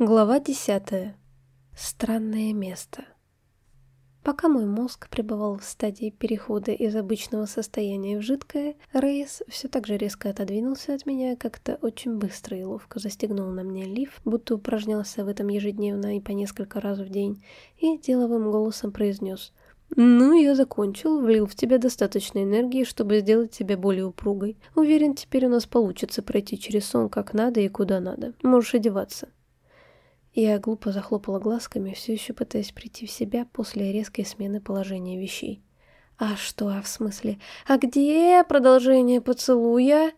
Глава десятая. Странное место. Пока мой мозг пребывал в стадии перехода из обычного состояния в жидкое, Рейс все так же резко отодвинулся от меня, как-то очень быстро и ловко застегнул на мне лиф, будто упражнялся в этом ежедневно и по несколько раз в день, и деловым голосом произнес «Ну, я закончил, влил в тебя достаточно энергии, чтобы сделать тебя более упругой. Уверен, теперь у нас получится пройти через сон как надо и куда надо. Можешь одеваться». Я глупо захлопала глазками, все еще пытаясь прийти в себя после резкой смены положения вещей. «А что, а в смысле? А где продолжение поцелуя?»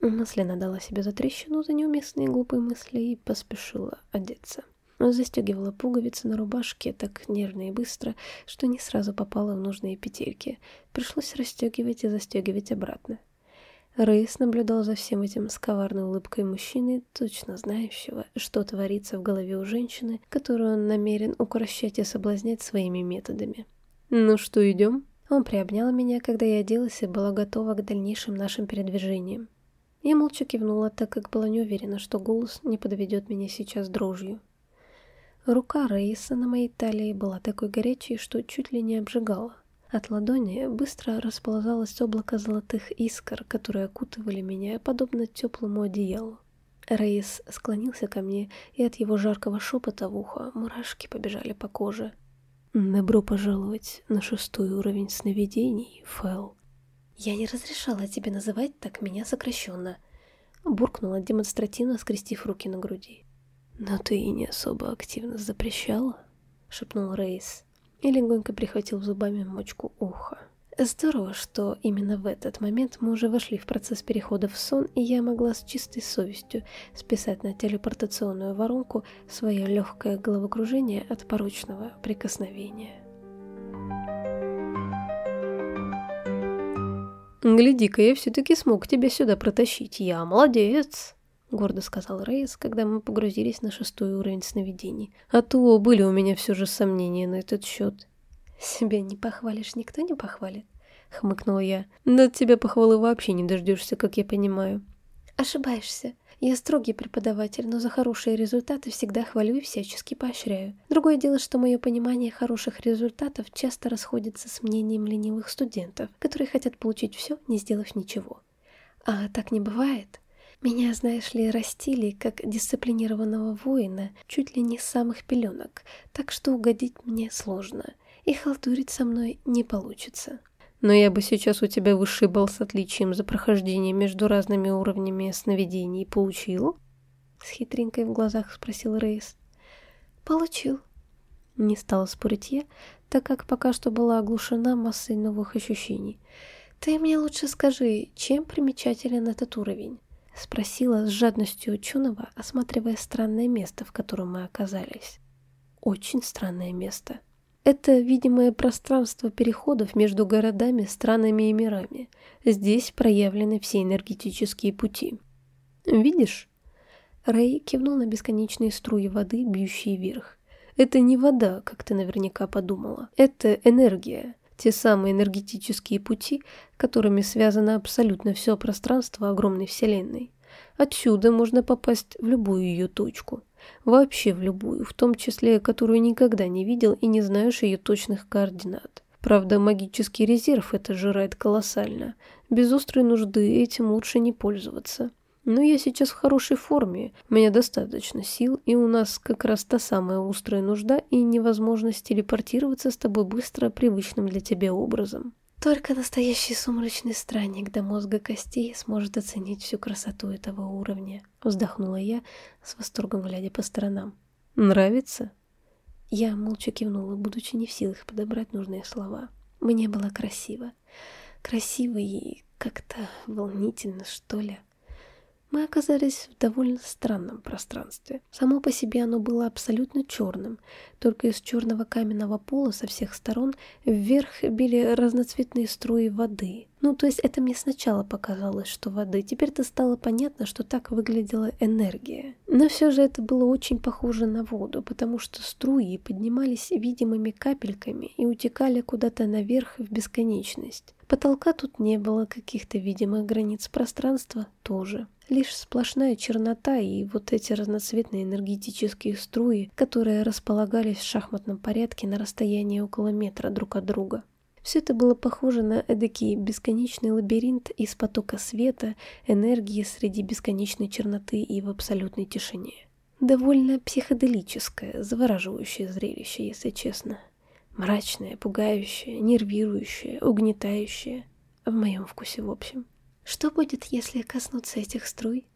Мысленно дала себе затрещину за неуместные глупые мысли и поспешила одеться. Застегивала пуговицы на рубашке так нервно и быстро, что не сразу попала в нужные петельки. Пришлось расстегивать и застегивать обратно. Рейс наблюдал за всем этим с коварной улыбкой мужчины, точно знающего, что творится в голове у женщины, которую он намерен укрощать и соблазнять своими методами. «Ну что, идем?» Он приобнял меня, когда я оделась и была готова к дальнейшим нашим передвижениям. Я молча кивнула, так как была не уверена, что голос не подведет меня сейчас дрожью. Рука Рейса на моей талии была такой горячей, что чуть ли не обжигала. От ладони быстро расползалось облако золотых искр, которые окутывали меня, подобно теплому одеялу. Рейс склонился ко мне, и от его жаркого шепота в ухо мурашки побежали по коже. «Добро пожаловать на шестой уровень сновидений, Фэл». «Я не разрешала тебе называть так меня сокращенно», — буркнула демонстративно, скрестив руки на груди. «Но ты и не особо активно запрещала», — шепнул Рейс и легонько прихватил зубами мочку уха. Здорово, что именно в этот момент мы уже вошли в процесс перехода в сон, и я могла с чистой совестью списать на телепортационную воронку свое легкое головокружение от порочного прикосновения. «Гляди-ка, я все-таки смог тебя сюда протащить. Я молодец!» — гордо сказал Рейс, когда мы погрузились на шестой уровень сновидений. «А то были у меня все же сомнения на этот счет». «Себя не похвалишь, никто не похвалит», — хмыкнула я. «Да от тебя похвалы вообще не дождешься, как я понимаю». «Ошибаешься. Я строгий преподаватель, но за хорошие результаты всегда хвалю и всячески поощряю. Другое дело, что мое понимание хороших результатов часто расходится с мнением ленивых студентов, которые хотят получить все, не сделав ничего. А так не бывает. Меня, знаешь ли, растили как дисциплинированного воина чуть ли не с самых пеленок, так что угодить мне сложно, и халтурить со мной не получится. Но я бы сейчас у тебя высший балл с отличием за прохождение между разными уровнями сновидений получил? С хитринкой в глазах спросил Рейс. Получил. Не стала спорить я, так как пока что была оглушена массой новых ощущений. Ты мне лучше скажи, чем примечателен этот уровень? — спросила с жадностью ученого, осматривая странное место, в котором мы оказались. Очень странное место. Это видимое пространство переходов между городами, странами и мирами. Здесь проявлены все энергетические пути. Видишь? Рэй кивнул на бесконечные струи воды, бьющие вверх. Это не вода, как ты наверняка подумала. Это энергия те самые энергетические пути, которыми связано абсолютно все пространство огромной Вселенной. Отсюда можно попасть в любую ее точку. Вообще в любую, в том числе, которую никогда не видел и не знаешь ее точных координат. Правда, магический резерв это жирает колоссально. Без острой нужды этим лучше не пользоваться. Но я сейчас в хорошей форме, у меня достаточно сил, и у нас как раз та самая острая нужда и невозможность телепортироваться с тобой быстро привычным для тебя образом. Только настоящий сумрачный странник до мозга костей сможет оценить всю красоту этого уровня. Вздохнула я, с восторгом глядя по сторонам. Нравится? Я молча кивнула, будучи не в силах подобрать нужные слова. Мне было красиво. Красиво и как-то волнительно, что ли. Мы оказались в довольно странном пространстве. Само по себе оно было абсолютно черным, только из черного каменного пола со всех сторон вверх били разноцветные струи воды. Ну, то есть это мне сначала показалось, что воды, теперь-то стало понятно, что так выглядела энергия. Но все же это было очень похоже на воду, потому что струи поднимались видимыми капельками и утекали куда-то наверх в бесконечность. Потолка тут не было, каких-то видимых границ пространства тоже. Лишь сплошная чернота и вот эти разноцветные энергетические струи, которые располагались в шахматном порядке на расстоянии около метра друг от друга. Все это было похоже на эдакий бесконечный лабиринт из потока света, энергии среди бесконечной черноты и в абсолютной тишине. Довольно психоделическое, завораживающее зрелище, если честно. Мрачное, пугающее, нервирующее, угнетающее. В моем вкусе, в общем. Что будет, если коснуться этих струй?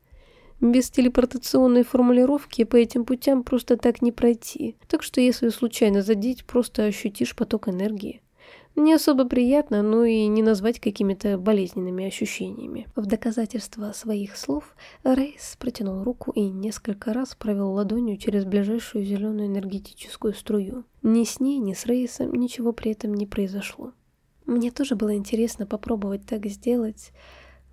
Без телепортационной формулировки по этим путям просто так не пройти. Так что если случайно задеть, просто ощутишь поток энергии. Не особо приятно, но и не назвать какими-то болезненными ощущениями. В доказательство своих слов Рейс протянул руку и несколько раз провел ладонью через ближайшую зеленую энергетическую струю. Ни с ней, ни с Рейсом ничего при этом не произошло. Мне тоже было интересно попробовать так сделать,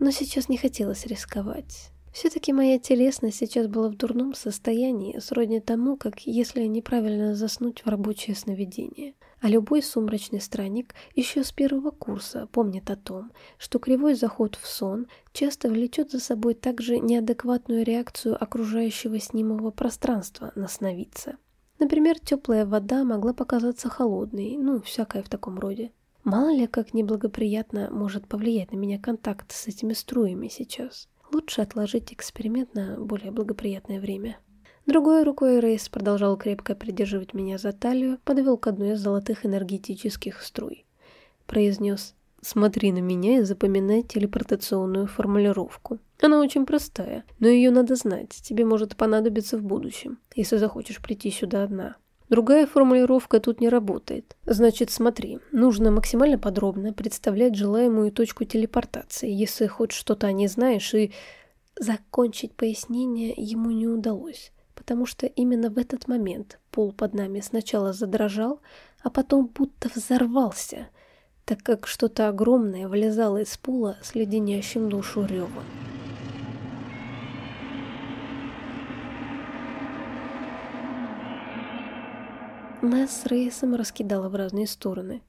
но сейчас не хотелось рисковать. Все-таки моя телесность сейчас была в дурном состоянии, сродни тому, как если неправильно заснуть в рабочее сновидение. А любой сумрачный странник еще с первого курса помнит о том, что кривой заход в сон часто влечет за собой также неадекватную реакцию окружающего снимого пространства на сновидца. Например, теплая вода могла показаться холодной, ну, всякое в таком роде. Мало ли, как неблагоприятно может повлиять на меня контакт с этими струями сейчас. Лучше отложить эксперимент на более благоприятное время. Другой рукой Рейс продолжал крепко придерживать меня за талию, подвел к одной из золотых энергетических струй. Произнес «Смотри на меня и запоминай телепортационную формулировку. Она очень простая, но ее надо знать, тебе может понадобиться в будущем, если захочешь прийти сюда одна. Другая формулировка тут не работает. Значит, смотри, нужно максимально подробно представлять желаемую точку телепортации, если хоть что-то о ней знаешь, и... Закончить пояснение ему не удалось, потому что именно в этот момент пол под нами сначала задрожал, а потом будто взорвался, так как что-то огромное влезало из пола с леденящим душу ревом. Нас с Рейсом раскидало в разные стороны.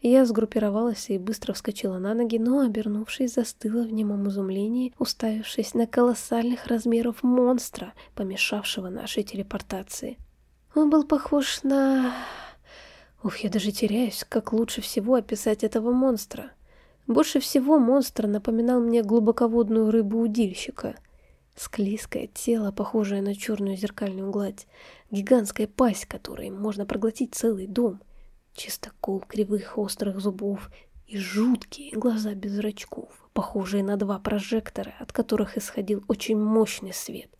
Я сгруппировалась и быстро вскочила на ноги, но, обернувшись, застыла в немом изумлении, уставившись на колоссальных размеров монстра, помешавшего нашей телепортации. Он был похож на... Ух, я даже теряюсь, как лучше всего описать этого монстра. Больше всего монстр напоминал мне глубоководную рыбу-удильщика — Склизкое тело, похожее на черную зеркальную гладь, гигантская пасть, которой можно проглотить целый дом, чистокол кривых острых зубов и жуткие глаза без зрачков, похожие на два прожектора, от которых исходил очень мощный свет.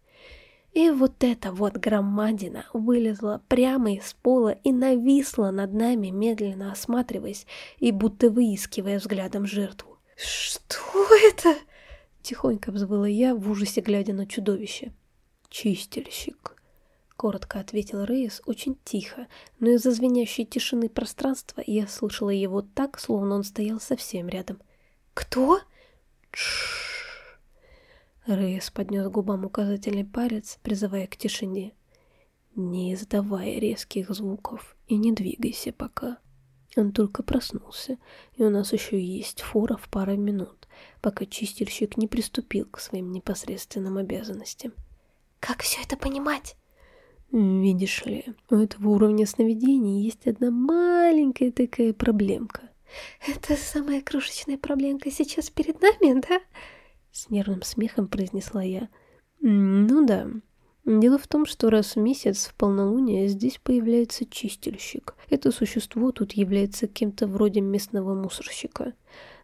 И вот эта вот громадина вылезла прямо из пола и нависла над нами, медленно осматриваясь и будто выискивая взглядом жертву. «Что это?» Тихонько взвыла я, в ужасе глядя на чудовище. «Чистильщик», — коротко ответил Рейс очень тихо, но из-за звенящей тишины пространства я слышала его так, словно он стоял совсем рядом. «Кто?» «Тш-ш-ш». Рейс поднес губам указательный палец, призывая к тишине. «Не издавая резких звуков и не двигайся пока». Он только проснулся, и у нас еще есть фора в пару минут, пока чистильщик не приступил к своим непосредственным обязанностям. «Как все это понимать?» «Видишь ли, у этого уровня сновидений есть одна маленькая такая проблемка». «Это самая крошечная проблемка сейчас перед нами, да?» С нервным смехом произнесла я. «Ну да, Дело в том, что раз в месяц в полнолуние здесь появляется чистильщик. Это существо тут является кем-то вроде местного мусорщика.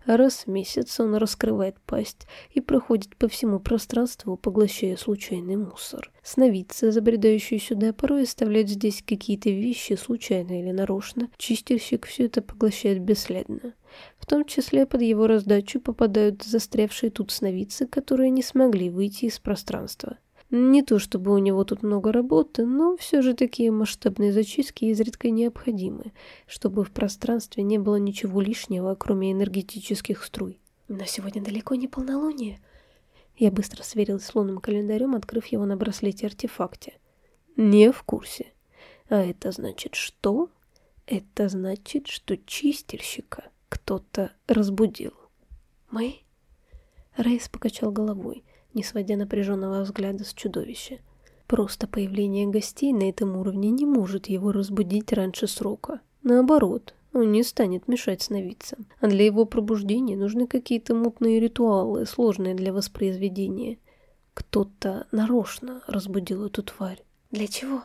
Раз в месяц он раскрывает пасть и проходит по всему пространству, поглощая случайный мусор. Сновидцы, забредающие сюда, порой оставляют здесь какие-то вещи, случайно или нарочно. Чистильщик все это поглощает бесследно. В том числе под его раздачу попадают застрявшие тут сновидцы, которые не смогли выйти из пространства. Не то чтобы у него тут много работы, но все же такие масштабные зачистки изредка необходимы, чтобы в пространстве не было ничего лишнего, кроме энергетических струй. Но сегодня далеко не полнолуние. Я быстро сверилась с лунным календарем, открыв его на браслете-артефакте. Не в курсе. А это значит что? Это значит, что чистильщика кто-то разбудил. Мы? Рейс покачал головой. Не сводя напряженного взгляда с чудовища. Просто появление гостей на этом уровне не может его разбудить раньше срока. Наоборот, он не станет мешать сновидцам. А для его пробуждения нужны какие-то мутные ритуалы, сложные для воспроизведения. Кто-то нарочно разбудил эту тварь. Для чего?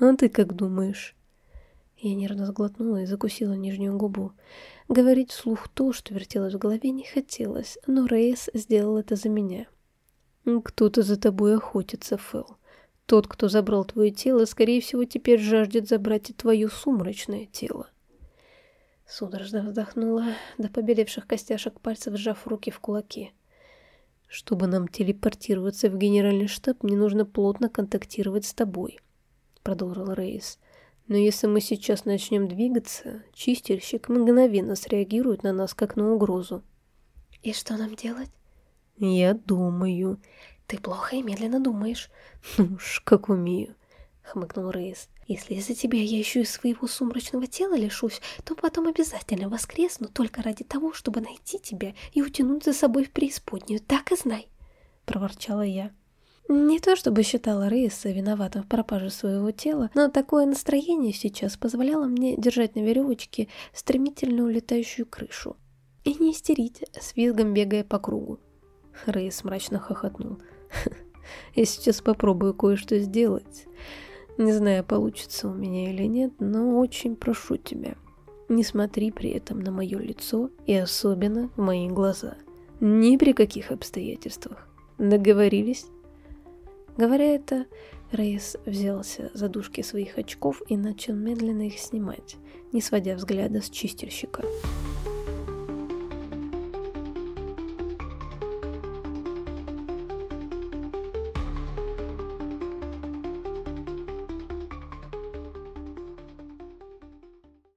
А ты как думаешь? Я нервно сглотнула и закусила нижнюю губу. Говорить вслух то, что вертелось в голове, не хотелось, но Рейс сделал это за меня. «Кто-то за тобой охотится, Фэл. Тот, кто забрал твое тело, скорее всего, теперь жаждет забрать и твое сумрачное тело». Судорожно вздохнула, до побелевших костяшек пальцев сжав руки в кулаки. «Чтобы нам телепортироваться в генеральный штаб, мне нужно плотно контактировать с тобой», — продолжил Рейс. «Но если мы сейчас начнем двигаться, чистильщик мгновенно среагирует на нас как на угрозу». «И что нам делать?» «Я думаю». «Ты плохо и медленно думаешь». «Ну уж, как умею», — хмыкнул Рейс. «Если из-за тебя я еще и своего сумрачного тела лишусь, то потом обязательно воскресну только ради того, чтобы найти тебя и утянуть за собой в преисподнюю, так и знай», — проворчала я. Не то чтобы считала Рейса виноватым в пропаже своего тела, но такое настроение сейчас позволяло мне держать на веревочке стремительно улетающую крышу и не истерить, с визгом бегая по кругу. Рейс мрачно хохотнул. Я сейчас попробую кое-что сделать. Не знаю, получится у меня или нет, но очень прошу тебя. Не смотри при этом на мое лицо и особенно в мои глаза. Ни при каких обстоятельствах. Договорились? Говоря это, Рейс взялся за дужки своих очков и начал медленно их снимать, не сводя взгляда с чистильщика.